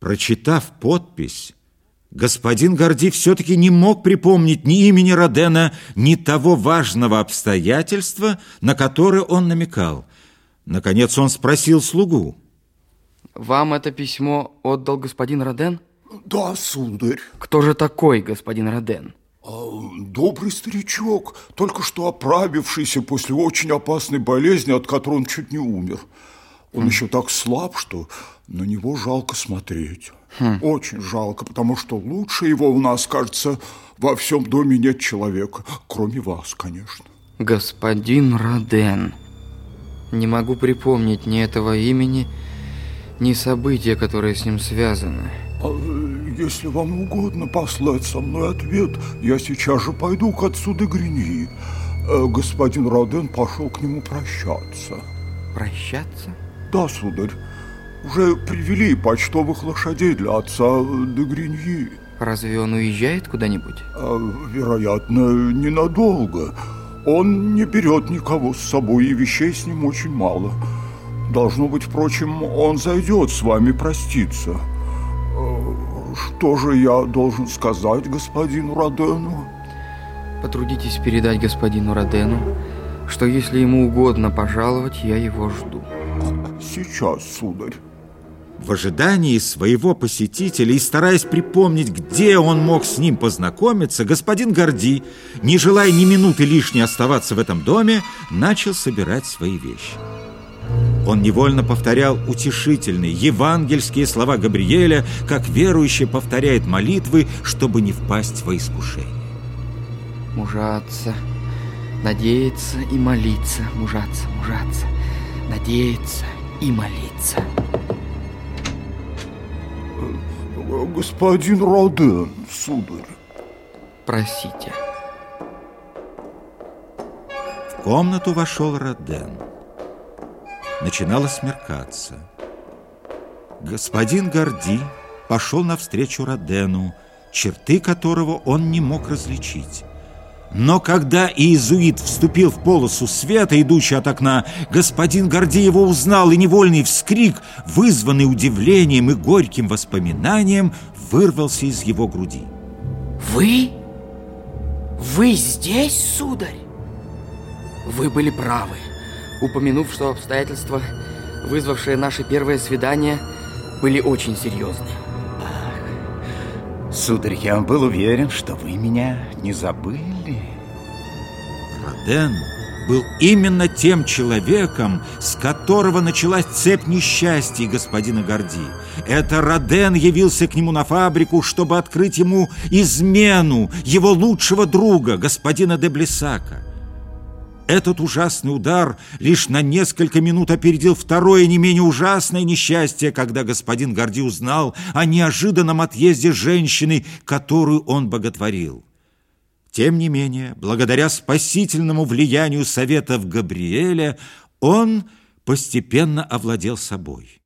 Прочитав подпись, господин Горди все-таки не мог припомнить ни имени Родена, ни того важного обстоятельства, на которое он намекал. Наконец он спросил слугу. Вам это письмо отдал господин Роден? Да, сударь. Кто же такой господин Роден? А, добрый старичок, только что оправившийся после очень опасной болезни, от которой он чуть не умер. Он еще так слаб, что на него жалко смотреть. Хм. Очень жалко, потому что лучше его у нас, кажется, во всем доме нет человека, кроме вас, конечно. Господин Роден. Не могу припомнить ни этого имени, ни события, которые с ним связаны. А, если вам угодно послать со мной ответ, я сейчас же пойду к отцу де Гриньи. Э, господин Роден пошел к нему прощаться. Прощаться? Да, сударь. Уже привели почтовых лошадей для отца де Гриньи. Разве он уезжает куда-нибудь? А, вероятно, ненадолго. Он не берет никого с собой, и вещей с ним очень мало. Должно быть, впрочем, он зайдет с вами проститься. А, что же я должен сказать господину Родену? Потрудитесь передать господину Родену, что если ему угодно пожаловать, я его жду. Сейчас, сударь. В ожидании своего посетителя и стараясь припомнить, где он мог с ним познакомиться, господин Горди, не желая ни минуты лишней оставаться в этом доме, начал собирать свои вещи. Он невольно повторял утешительные евангельские слова Габриэля, как верующий повторяет молитвы, чтобы не впасть во искушение. Мужаться, надеяться и молиться, мужаться, мужаться, надеяться и молиться. Господин Роден, сударь. Просите. В комнату вошел Роден. Начинало смеркаться. Господин Горди пошел навстречу Родену, черты которого он не мог различить. Но когда иезуит вступил в полосу света, идущий от окна, господин Горди его узнал, и невольный вскрик, вызванный удивлением и горьким воспоминанием, вырвался из его груди. «Вы? Вы здесь, сударь?» Вы были правы, упомянув, что обстоятельства, вызвавшие наше первое свидание, были очень серьезны. Сударь, я был уверен, что вы меня не забыли. Роден был именно тем человеком, с которого началась цепь несчастий господина Горди. Это Роден явился к нему на фабрику, чтобы открыть ему измену его лучшего друга, господина де Блесака. Этот ужасный удар лишь на несколько минут опередил второе не менее ужасное несчастье, когда господин Горди узнал о неожиданном отъезде женщины, которую он боготворил. Тем не менее, благодаря спасительному влиянию советов Габриэля, он постепенно овладел собой.